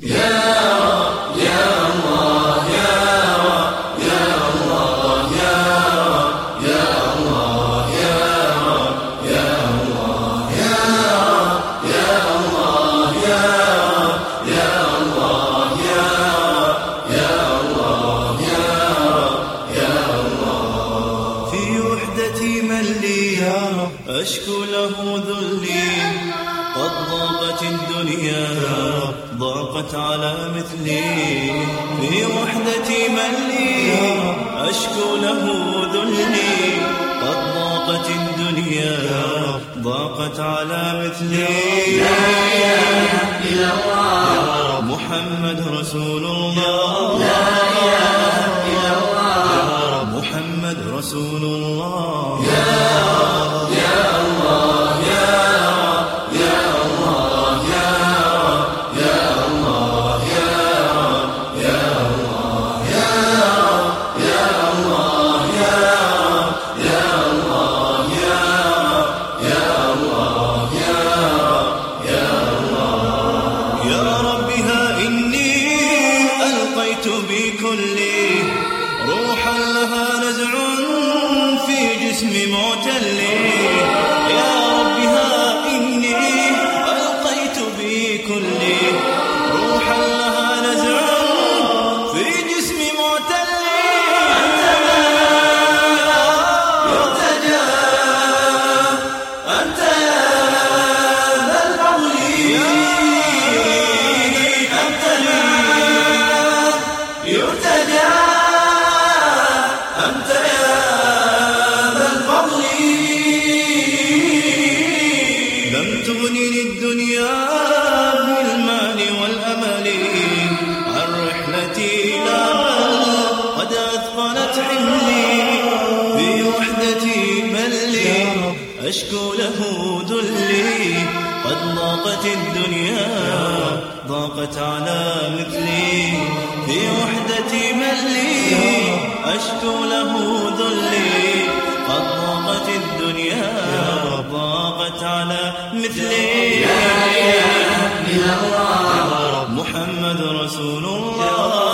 في أشكو له ذلي. قد ضاقت الدنيا ضاقت على مثلي. في وحدتي من لي أشكو له ذلي. قد ضاقت الدنيا ضاقت على مثلي. لا إله إلا الله. محمد رسول الله. لا إله إلا الله. محمد رسول الله. في جسم معتل أشكو له ذلي. قد ضاقت الدنيا ضاقت على مثلي. في وحدتي ملي أشكو له ذلي. قد ضاقت الدنيا ضاقت على مثلي. يا إله إلا الله. محمد رسول الله.